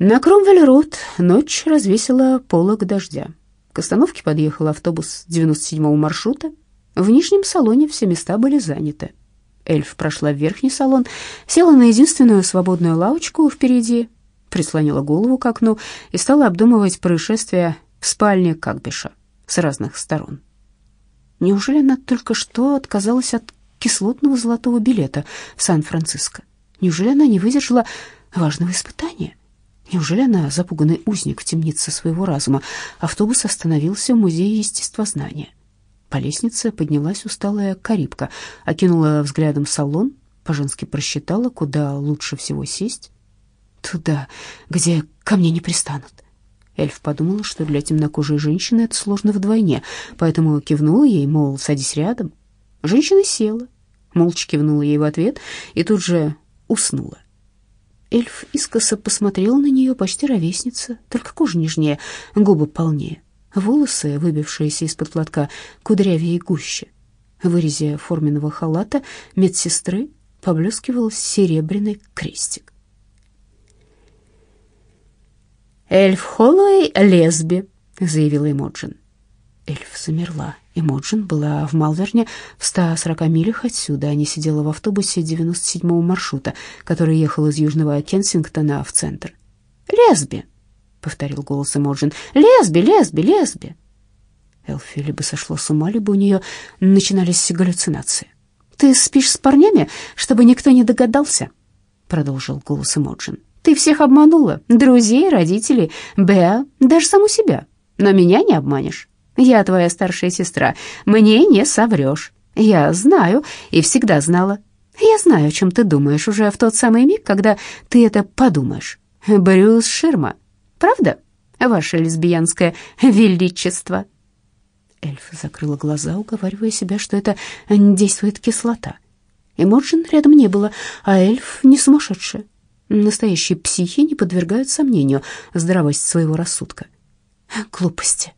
На Кромвель-Роуд ночь развесила полог дождя. К остановке подъехал автобус 97-го маршрута. В нижнем салоне все места были заняты. Эльф прошла в верхний салон, села на единственную свободную лавочку впереди, прислонила голову к окну и стала обдумывать происшествие в спальне Какбиша с разных сторон. Неужели она только что отказалась от кислотного золотого билета в Сан-Франциско? Неужели она не выдержала важного испытания? Неужели она запуганный узник в темнице своего разума? Автобус остановился в музее естествознания. По лестнице поднялась усталая карибка, окинула взглядом салон, по-женски просчитала, куда лучше всего сесть. Туда, где ко мне не пристанут. Эльф подумала, что для темнокожей женщины это сложно вдвойне, поэтому кивнула ей, мол, садись рядом. Женщина села, молча кивнула ей в ответ и тут же уснула. Эльф искоса посмотрел на нее, почти ровесница, только кожа нежнее, губы полнее, волосы, выбившиеся из-под платка, кудрявее и гуще. В вырезе форменного халата медсестры поблескивал серебряный крестик. «Эльф Холлоуэй лесби», — заявила Эмоджин. Эльф замерла. Эмоджин была в Малверне в 140 милях отсюда. Они сидела в автобусе 97-го маршрута, который ехал из Южного Кенсингтона в центр. «Лесби», — повторил голос Эмоджин. «Лесби, лесби, лесби». Эльфи либо сошла с ума, либо у нее начинались галлюцинации. «Ты спишь с парнями, чтобы никто не догадался?» — продолжил голос Эмоджин. «Ты всех обманула, друзей, родителей, Беа, даже саму себя. Но меня не обманешь. Я твоя старшая сестра, мне не соврешь. Я знаю и всегда знала. Я знаю, о чем ты думаешь уже в тот самый миг, когда ты это подумаешь. Брюс Ширма, правда, ваше лесбиянское величество?» Эльф закрыла глаза, уговаривая себя, что это действует кислота. Эмоджин рядом не было, а эльф не сумасшедшая. Настоящие психи не подвергают сомнению здравость своего рассудка. «Глупости», —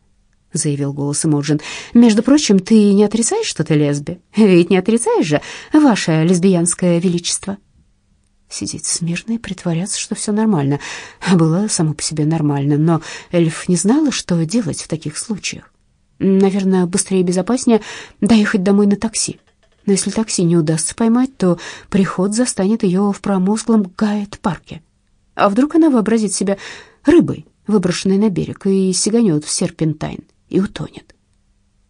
заявил голос Эмоджин. «Между прочим, ты не отрицаешь, что ты лесби? Ведь не отрицаешь же, ваше лесбиянское величество?» Сидеть смирно и притворяться, что все нормально, было само по себе нормально, но эльф не знала, что делать в таких случаях. Наверное, быстрее и безопаснее доехать домой на такси. Но если такси не удастся поймать, то приход застанет ее в промозглом Гайет-парке. А вдруг она вообразит себя рыбой, выброшенной на берег, и сиганет в серпентайн и утонет.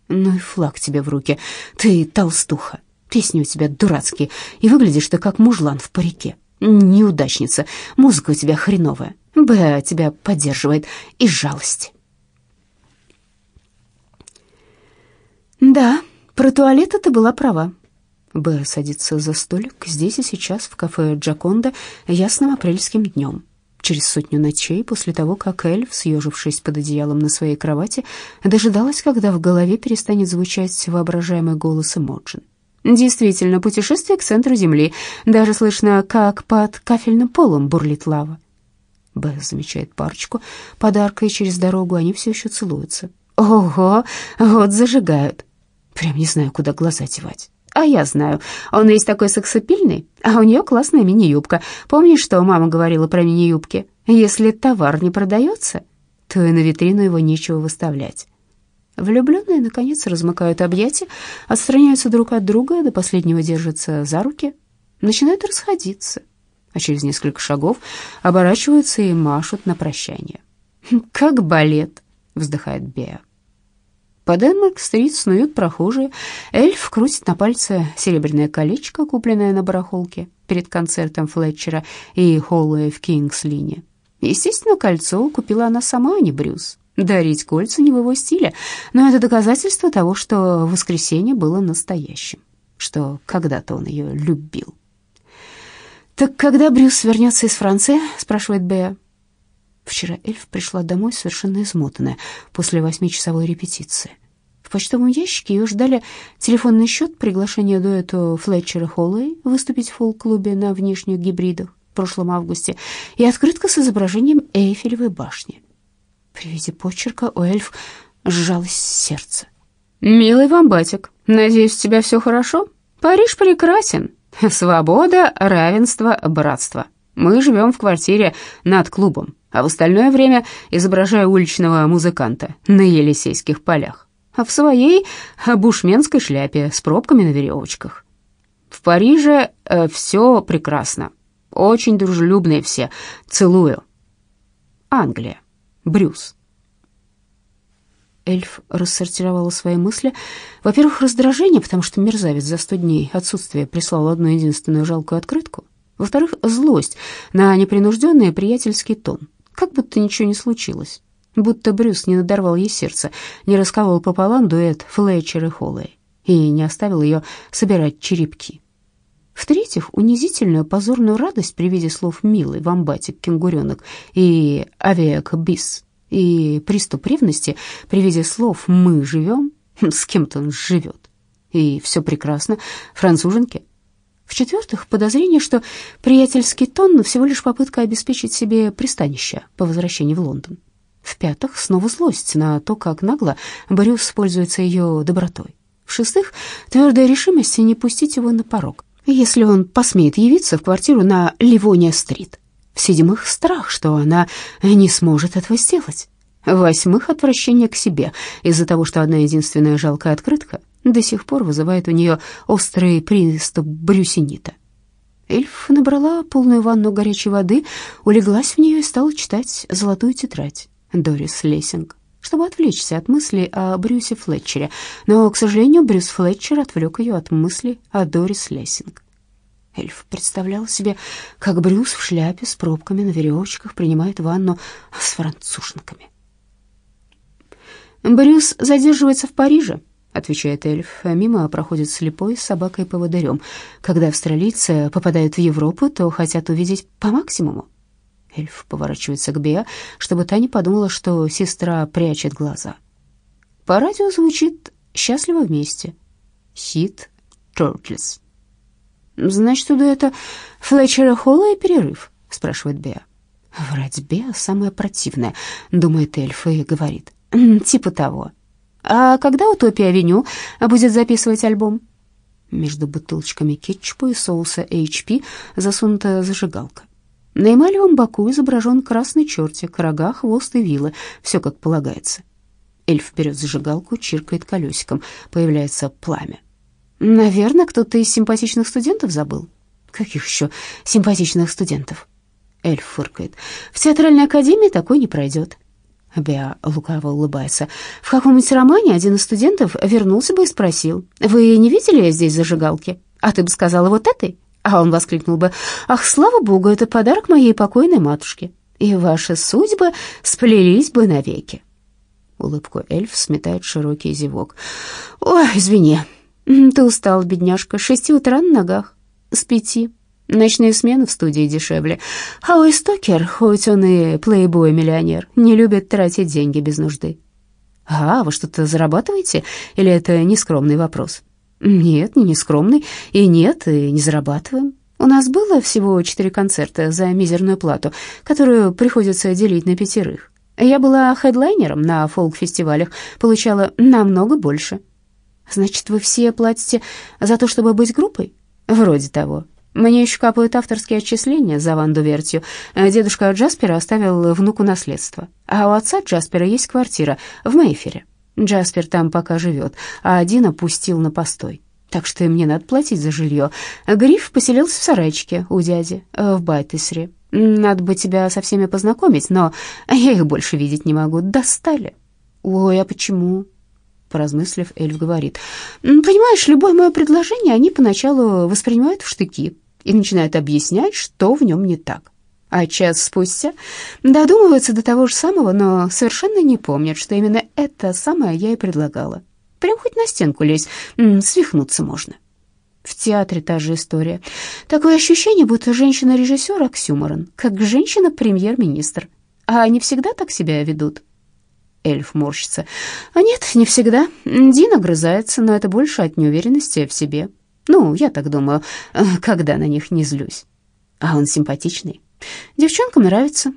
Ну и флаг тебе в руки, ты толстуха. Песни у тебя дурацкие, и выглядишь ты как мужлан в парике. Неудачница, музыка у тебя хреновая. Б тебя поддерживает из жалости. Да, про туалет ты была права. Б садится за столик здесь и сейчас в кафе Джаконда ясным апрельским днем через сотню ночей после того, как эльф, съежившись под одеялом на своей кровати, дожидалась, когда в голове перестанет звучать воображаемый голос Эмоджин. Действительно, путешествие к центру Земли. Даже слышно, как под кафельным полом бурлит лава. Б замечает парочку подарка, и через дорогу они все еще целуются. Ого, вот зажигают. Прям не знаю, куда глаза девать. А я знаю, он весь такой сексапильный, а у нее классная мини-юбка. Помнишь, что мама говорила про мини-юбки? Если товар не продается, то и на витрину его нечего выставлять. Влюбленные, наконец, размыкают объятия, отстраняются друг от друга, до последнего держатся за руки, начинают расходиться, а через несколько шагов оборачиваются и машут на прощание. «Как балет!» — вздыхает Беа. По Денмарк-стрит снуют прохожие. Эльф крутит на пальце серебряное колечко, купленное на барахолке перед концертом Флетчера и Холлоуэ в Кингс-лине. Естественно, кольцо купила она сама, а не Брюс. Дарить кольца не в его стиле, но это доказательство того, что воскресенье было настоящим, что когда-то он ее любил. «Так когда Брюс вернется из Франции?» — спрашивает Беа. Вчера эльф пришла домой совершенно измотанная после восьмичасовой репетиции. В почтовом ящике ее ждали телефонный счет, приглашение дуэту Флетчера Холлэй выступить в фолк-клубе на внешних гибридах в прошлом августе и открытка с изображением Эйфелевой башни. При виде почерка у эльф сжалось сердце. «Милый вамбатик, надеюсь, у тебя все хорошо? Париж прекрасен. Свобода, равенство, братство. Мы живем в квартире над клубом. А в остальное время изображаю уличного музыканта на Елисейских полях, а в своей бушменской шляпе с пробками на веревочках. В Париже э, все прекрасно, очень дружелюбные все, целую. Англия, Брюс. Эльф рассортировала свои мысли. Во-первых, раздражение, потому что мерзавец за сто дней отсутствия прислал одну единственную жалкую открытку. Во-вторых, злость на непринужденный приятельский тон, как будто ничего не случилось. Будто Брюс не надорвал ей сердце, не расколол пополам дуэт Флетчер и Холлэй и не оставил ее собирать черепки. В-третьих, унизительную позорную радость при виде слов «милый», «вамбатик», «кенгуренок» и «авиак бис» и приступ ревности при виде слов «мы живем», с кем-то он живет, и все прекрасно, француженки. В-четвертых, подозрение, что приятельский тон всего лишь попытка обеспечить себе пристанище по возвращении в Лондон. В-пятых, снова злость на то, как нагло Брюс пользуется ее добротой. В-шестых, твердая решимость не пустить его на порог, если он посмеет явиться в квартиру на Ливония-стрит. В-седьмых, страх, что она не сможет этого сделать. В-восьмых, отвращение к себе из-за того, что одна единственная жалкая открытка до сих пор вызывает у нее острый приступ брюсинита. Эльф набрала полную ванну горячей воды, улеглась в нее и стала читать «Золотую тетрадь» Дорис Лессинг, чтобы отвлечься от мыслей о Брюсе Флетчере. Но, к сожалению, Брюс Флетчер отвлек ее от мыслей о Дорис Лессинг. Эльф представлял себе, как Брюс в шляпе с пробками на веревочках принимает ванну с француженками. «Брюс задерживается в Париже», — отвечает эльф. Мимо проходит слепой с собакой-поводырем. Когда австралийцы попадают в Европу, то хотят увидеть по максимуму. Эльф поворачивается к Беа, чтобы та не подумала, что сестра прячет глаза. По радио звучит «Счастливо вместе». Хит Turtles. «Значит, туда это Флетчера Холла и перерыв?» — спрашивает Беа. «Врать Беа самое противное», — думает эльф и говорит. «Типа того». «А когда Утопия-авеню будет записывать альбом?» Между бутылочками кетчупа и соуса HP засунута зажигалка. На эмалевом боку изображен красный чертик, рога, хвост и вилы, все как полагается. Эльф берет зажигалку, чиркает колесиком, появляется пламя. Наверное, кто-то из симпатичных студентов забыл. Каких еще симпатичных студентов? Эльф фыркает. В театральной академии такой не пройдет. Беа лукаво улыбается. В каком-нибудь романе один из студентов вернулся бы и спросил, «Вы не видели здесь зажигалки?» А ты бы сказала вот этой? А он воскликнул бы, «Ах, слава богу, это подарок моей покойной матушке, и ваши судьбы сплелись бы навеки». Улыбку эльф сметает широкий зевок. «Ой, извини, ты устал, бедняжка, с шести утра на ногах, с пяти. Ночные смены в студии дешевле. А Ой, Стокер, хоть он и плейбой-миллионер, не любит тратить деньги без нужды. А, вы что-то зарабатываете? Или это нескромный вопрос? Нет, не нескромный. И нет, и не зарабатываем. У нас было всего четыре концерта за мизерную плату, которую приходится делить на пятерых. Я была хедлайнером на фолк-фестивалях, получала намного больше. Значит, вы все платите за то, чтобы быть группой? Вроде того. Мне еще капают авторские отчисления за Ванду Вертью. Дедушка Джаспера оставил внуку наследство. А у отца Джаспера есть квартира в Мейфере. Джаспер там пока живет, а Дина пустил на постой. Так что и мне надо платить за жилье. Гриф поселился в сарайчике у дяди в Байтесре. Надо бы тебя со всеми познакомить, но я их больше видеть не могу. Достали. Ой, а почему? Поразмыслив, Эльф говорит, «Понимаешь, любое мое предложение они поначалу воспринимают в штыки и начинают объяснять, что в нем не так. А час спустя додумываются до того же самого, но совершенно не помнят, что именно это самое я и предлагала. Прям хоть на стенку лезь, свихнуться можно». В театре та же история. Такое ощущение, будто женщина-режиссер Оксюморон, как женщина-премьер-министр. А они всегда так себя ведут. Эльф морщится. А нет, не всегда. Дина грызается, но это больше от неуверенности в себе. Ну, я так думаю, э, когда на них не злюсь. А он симпатичный. Девчонкам нравится.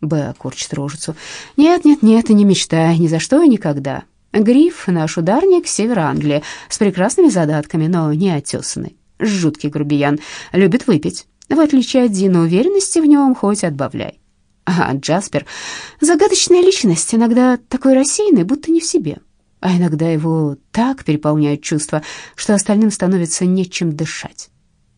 Б корчит рожицу. Нет, нет, нет, не мечтай, ни за что и никогда. Гриф, наш ударник, север Англии, с прекрасными задатками, но не отесанный. Жуткий грубиян, любит выпить. В отличие от Дины, уверенности в нем хоть отбавляй. А Джаспер — загадочная личность, иногда такой рассеянный, будто не в себе. А иногда его так переполняют чувства, что остальным становится нечем дышать.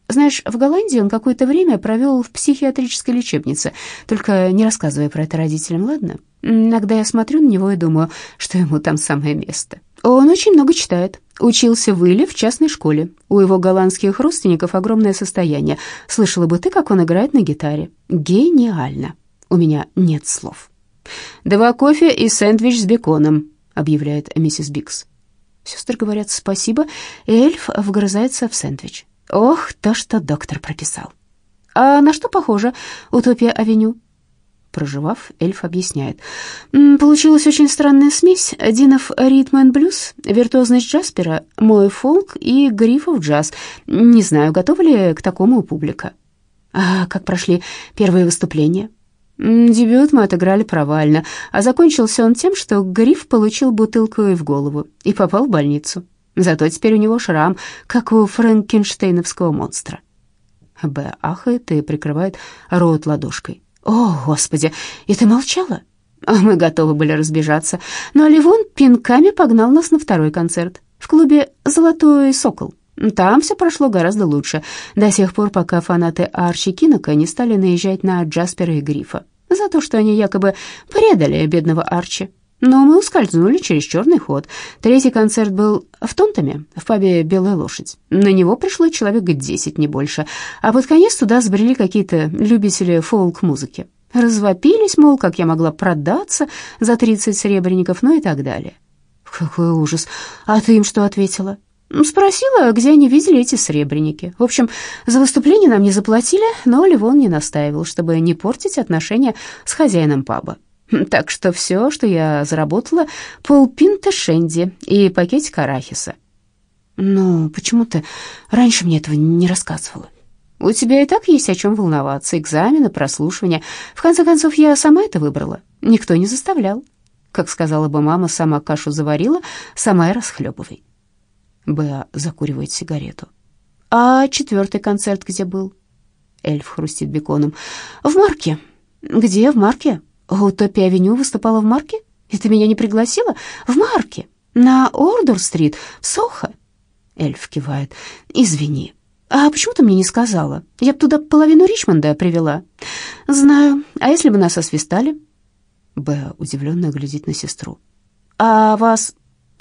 Знаешь, в Голландии он какое-то время провел в психиатрической лечебнице, только не рассказывай про это родителям, ладно? Иногда я смотрю на него и думаю, что ему там самое место. Он очень много читает. Учился в Иле в частной школе. У его голландских родственников огромное состояние. Слышала бы ты, как он играет на гитаре. Гениально. У меня нет слов. «Два кофе и сэндвич с беконом», — объявляет миссис Бикс. Сестры говорят спасибо, и эльф вгрызается в сэндвич. Ох, то, что доктор прописал. А на что похоже «Утопия-авеню»? Проживав, эльф объясняет. Получилась очень странная смесь. Динов и блюз, виртуозность Джаспера, мой фолк и Грифов джаз. Не знаю, готова ли к такому публика. А как прошли первые выступления? Дебют мы отыграли провально, а закончился он тем, что Гриф получил бутылку в голову и попал в больницу. Зато теперь у него шрам, как у франкенштейновского монстра. Б ахает и прикрывает рот ладошкой. «О, Господи, и ты молчала?» а Мы готовы были разбежаться, но Ливон пинками погнал нас на второй концерт в клубе «Золотой сокол». Там все прошло гораздо лучше, до тех пор, пока фанаты Арчи Кинока не стали наезжать на Джаспера и Грифа за то, что они якобы предали бедного Арчи. Но мы ускользнули через черный ход. Третий концерт был в Тонтоме, в пабе «Белая лошадь». На него пришло человек десять, не больше. А под конец туда сбрели какие-то любители фолк-музыки. Развопились, мол, как я могла продаться за тридцать серебряников, ну и так далее. Какой ужас. А ты им что ответила? Спросила, где они видели эти сребреники. В общем, за выступление нам не заплатили, но Ливон не настаивал, чтобы не портить отношения с хозяином паба. Так что все, что я заработала, полпинта шенди и пакетик арахиса. Ну, почему ты раньше мне этого не рассказывала? У тебя и так есть о чем волноваться. Экзамены, прослушивания. В конце концов, я сама это выбрала. Никто не заставлял. Как сказала бы мама, сама кашу заварила, сама и расхлебывай. Беа закуривает сигарету. А четвертый концерт где был? Эльф хрустит беконом. В Марке. Где в Марке? Утопия-авеню выступала в Марке? И ты меня не пригласила? В Марке, на Ордор-стрит, в Сохо. Эльф кивает. Извини. А почему ты мне не сказала? Я бы туда половину Ричмонда привела. Знаю. А если бы нас освистали? Б удивленно глядит на сестру. А вас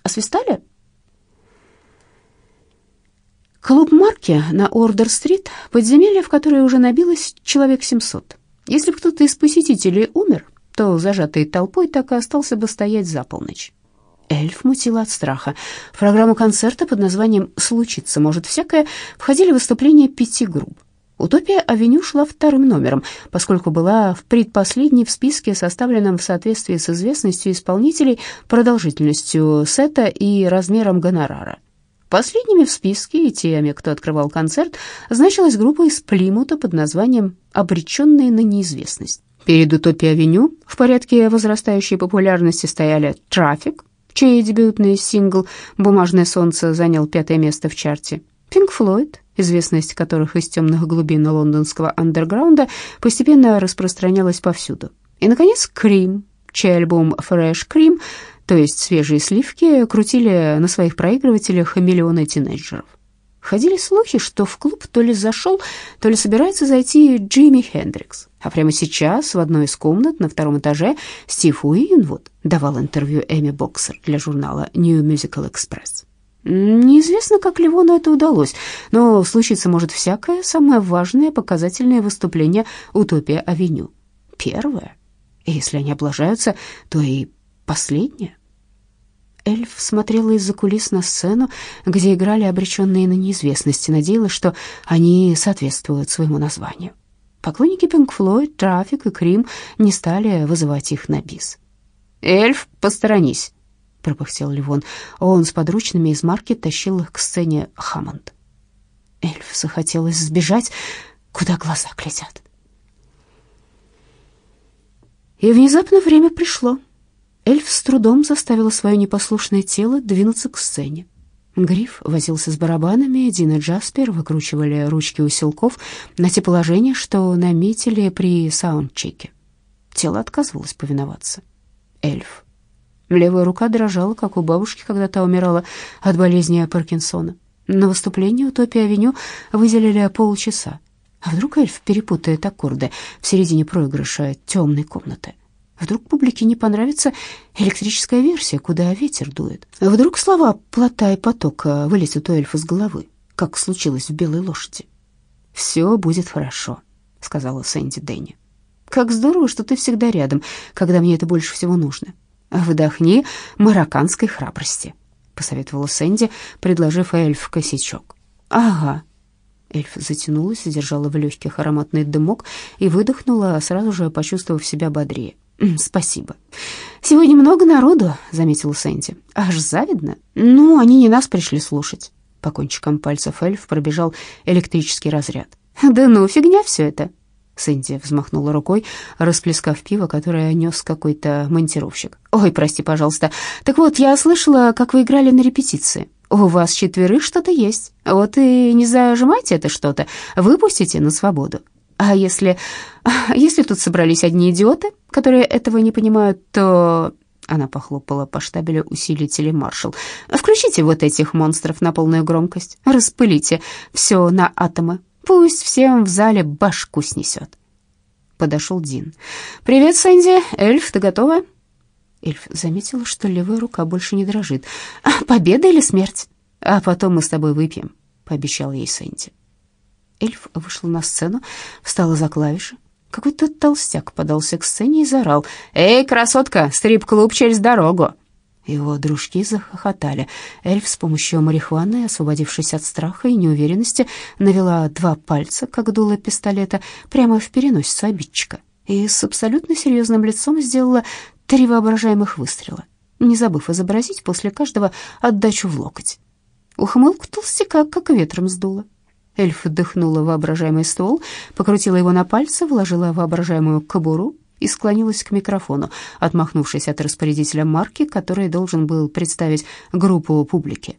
освистали? Клуб Марки на Ордер-стрит, подземелье, в которое уже набилось человек 700. Если бы кто-то из посетителей умер, то, зажатый толпой, так и остался бы стоять за полночь. Эльф мутил от страха. В программу концерта под названием «Случится может всякое» входили выступления пяти групп. «Утопия-авеню» шла вторым номером, поскольку была в предпоследней в списке, составленном в соответствии с известностью исполнителей, продолжительностью сета и размером гонорара. Последними в списке и теми, кто открывал концерт, значилась группа из Плимута под названием «Обреченные на неизвестность». Перед «Утопией-авеню» в порядке возрастающей популярности стояли «Трафик», чей дебютный сингл «Бумажное солнце» занял пятое место в чарте, «Пинк Флойд», известность которых из темных глубин лондонского андерграунда постепенно распространялась повсюду. И, наконец, «Крим», чей альбом «Fresh Cream», то есть свежие сливки, крутили на своих проигрывателях миллионы тинейджеров. Ходили слухи, что в клуб то ли зашел, то ли собирается зайти Джимми Хендрикс. А прямо сейчас в одной из комнат на втором этаже Стив Уинвуд давал интервью Эми Боксер для журнала New Musical Express. Неизвестно, как Ливону это удалось, но случиться может всякое самое важное показательное выступление «Утопия-авеню». Первое. Если они облажаются, то и последнее. Эльф смотрела из-за кулис на сцену, где играли обреченные на неизвестность, и надеялась, что они соответствуют своему названию. Поклонники Пинк Флойд, Трафик и Крим не стали вызывать их на бис. «Эльф, посторонись!» — пропыхтел Ливон. Он с подручными из марки тащил их к сцене Хаммонд. Эльф захотелось сбежать, куда глаза глядят. И внезапно время пришло. Эльф с трудом заставила свое непослушное тело двинуться к сцене. Гриф возился с барабанами, Дин и Джаспер выкручивали ручки усилков на те положения, что наметили при саундчеке. Тело отказывалось повиноваться. Эльф. Левая рука дрожала, как у бабушки, когда та умирала от болезни Паркинсона. На выступление «Утопия-авеню» выделили полчаса. А вдруг эльф перепутает аккорды в середине проигрыша темной комнаты? Вдруг публике не понравится электрическая версия, куда ветер дует? Вдруг слова «плота» и «поток» вылезут у эльфа с головы, как случилось в «Белой лошади»? «Все будет хорошо», — сказала Сэнди Дэнни. «Как здорово, что ты всегда рядом, когда мне это больше всего нужно. Вдохни марокканской храбрости», — посоветовала Сэнди, предложив эльф косячок. «Ага», Эльф затянулась, задержала в легких ароматный дымок и выдохнула, сразу же почувствовав себя бодрее. «Спасибо. Сегодня много народу», — заметила Сэнди. «Аж завидно. Ну, они не нас пришли слушать». По кончикам пальцев эльф пробежал электрический разряд. «Да ну, фигня все это». Сэнди взмахнула рукой, расплескав пиво, которое нес какой-то монтировщик. «Ой, прости, пожалуйста. Так вот, я слышала, как вы играли на репетиции. У вас четверых что-то есть. Вот и не зажимайте это что-то, выпустите на свободу. А если... если тут собрались одни идиоты, которые этого не понимают, то...» Она похлопала по штабелю усилителей маршал. «Включите вот этих монстров на полную громкость. Распылите все на атомы. Пусть всем в зале башку снесет». Подошел Дин. «Привет, Сэнди. Эльф, ты готова?» Эльф заметила, что левая рука больше не дрожит. «Победа или смерть?» «А потом мы с тобой выпьем», — пообещал ей Сэнди. Эльф вышла на сцену, встала за клавиши. Какой-то толстяк подался к сцене и заорал. «Эй, красотка, стрип-клуб через дорогу!» Его дружки захохотали. Эльф с помощью марихуаны, освободившись от страха и неуверенности, навела два пальца, как дуло пистолета, прямо в переносицу обидчика и с абсолютно серьезным лицом сделала три воображаемых выстрела, не забыв изобразить после каждого отдачу в локоть. Ухмылку толстяка как ветром сдуло. Эльф вдохнула воображаемый ствол, покрутила его на пальце, вложила воображаемую кобуру и склонилась к микрофону, отмахнувшись от распорядителя марки, который должен был представить группу публики.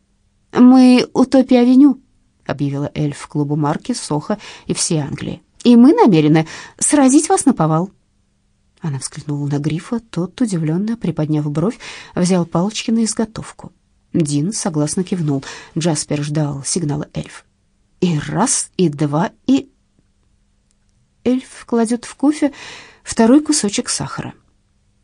«Мы Утопия-авеню», — объявила эльф клубу марки, Соха и всей Англии. «И мы намерены сразить вас на повал». Она взглянула на Грифа, тот, удивленно приподняв бровь, взял палочки на изготовку. Дин согласно кивнул. Джаспер ждал сигнала эльф. И раз, и два, и... Эльф кладет в кофе второй кусочек сахара.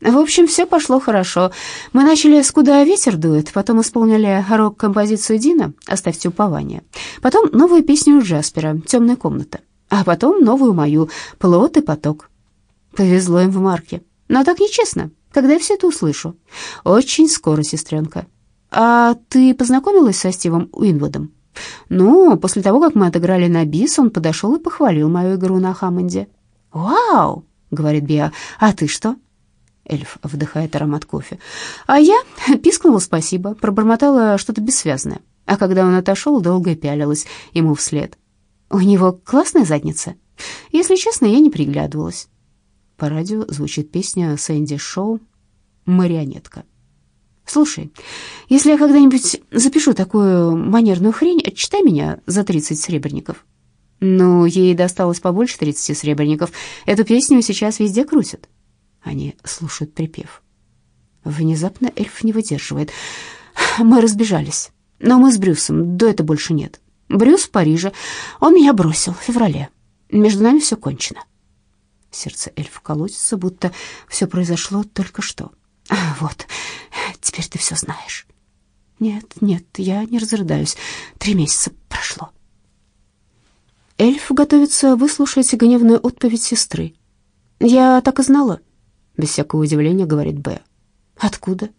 В общем, все пошло хорошо. Мы начали с «Куда ветер дует», потом исполнили рок-композицию Дина «Оставьте упование», потом новую песню Джаспера «Темная комната», а потом новую мою «Плод и поток». Повезло им в марке. Но так нечестно, когда я все это услышу. Очень скоро, сестренка. А ты познакомилась со Стивом Уинвудом? Ну, после того, как мы отыграли на бис, он подошел и похвалил мою игру на Хаммонде. «Вау!» — говорит Биа. «А ты что?» Эльф вдыхает аромат кофе. А я пискнула спасибо, пробормотала что-то бессвязное. А когда он отошел, долго пялилась ему вслед. «У него классная задница?» Если честно, я не приглядывалась. По радио звучит песня Сэнди Шоу «Марионетка». «Слушай, если я когда-нибудь запишу такую манерную хрень, отчитай меня за 30 сребреников». «Ну, ей досталось побольше 30 сребреников. Эту песню сейчас везде крутят». Они слушают припев. Внезапно эльф не выдерживает. «Мы разбежались, но мы с Брюсом, до этого больше нет. Брюс в Париже, он меня бросил в феврале. Между нами все кончено». Сердце эльфа колотится, будто все произошло только что. Вот, теперь ты все знаешь. Нет, нет, я не разрыдаюсь. Три месяца прошло. Эльф готовится выслушать гневную отповедь сестры. «Я так и знала», — без всякого удивления говорит Б. «Откуда?»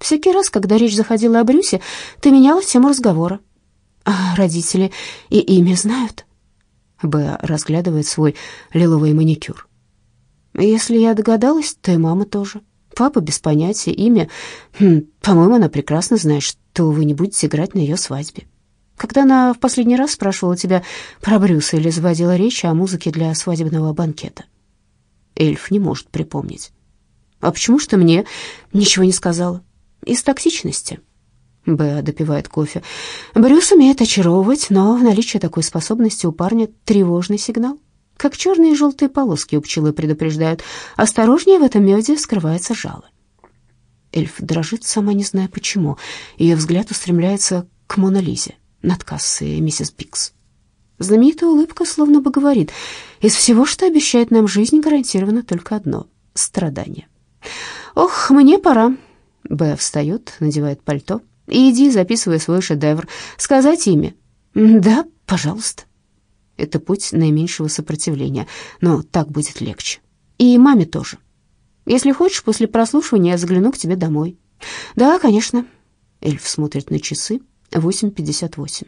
«Всякий раз, когда речь заходила о Брюсе, ты меняла тему разговора». «А родители и имя знают?» Б разглядывает свой лиловый маникюр. Если я догадалась, то и мама тоже. Папа без понятия, имя. Хм, по-моему, она прекрасно знает, что вы не будете играть на ее свадьбе. Когда она в последний раз спрашивала тебя про Брюса или заводила речь о музыке для свадебного банкета? Эльф не может припомнить. А почему что мне ничего не сказала? Из токсичности. Б допивает кофе. Брюс умеет очаровывать, но в наличии такой способности у парня тревожный сигнал. Как черные и желтые полоски у пчелы предупреждают. Осторожнее, в этом меде скрывается жало. Эльф дрожит, сама не зная почему. Ее взгляд устремляется к Мона Лизе над кассой миссис Бикс. Знаменитая улыбка словно бы говорит, из всего, что обещает нам жизнь, гарантировано только одно — страдание. «Ох, мне пора». Б встает, надевает пальто. «Иди, записывай свой шедевр. Сказать имя?» «Да, пожалуйста». Это путь наименьшего сопротивления, но так будет легче. И маме тоже. Если хочешь, после прослушивания я загляну к тебе домой. Да, конечно. Эльф смотрит на часы. 8.58.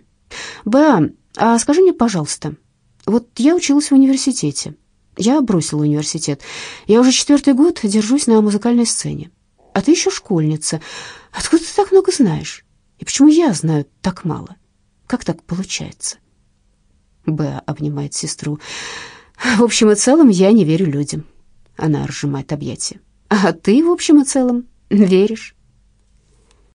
Б, а скажи мне, пожалуйста, вот я училась в университете. Я бросила университет. Я уже четвертый год держусь на музыкальной сцене. А ты еще школьница. Откуда ты так много знаешь? И почему я знаю так мало? Как так получается? Б обнимает сестру. В общем и целом я не верю людям. Она разжимает объятия. А ты в общем и целом веришь?